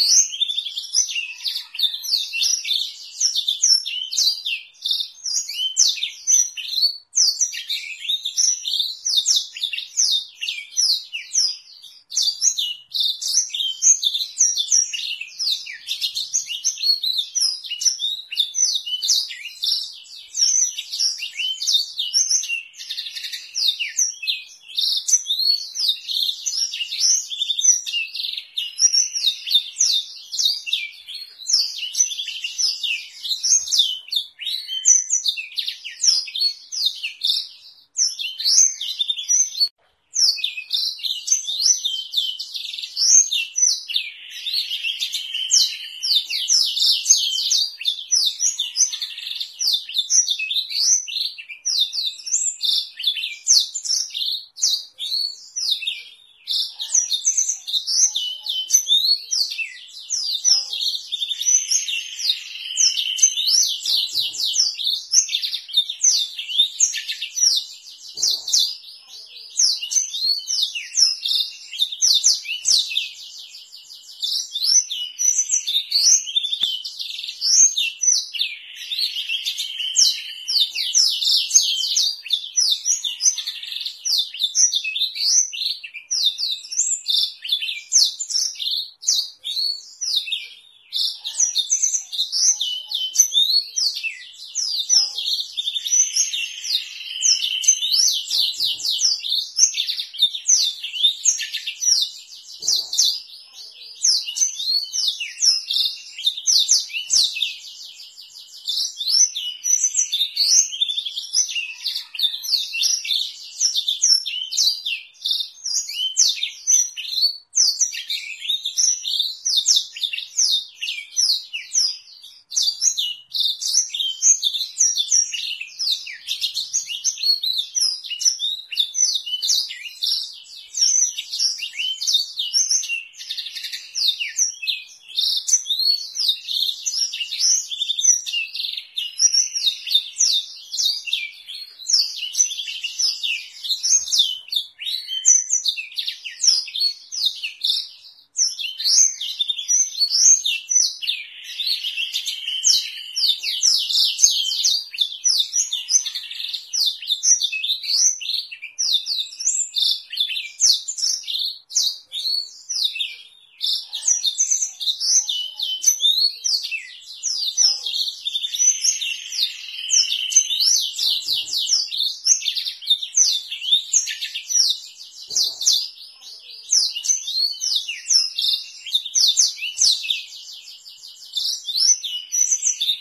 Thank you.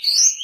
Peace.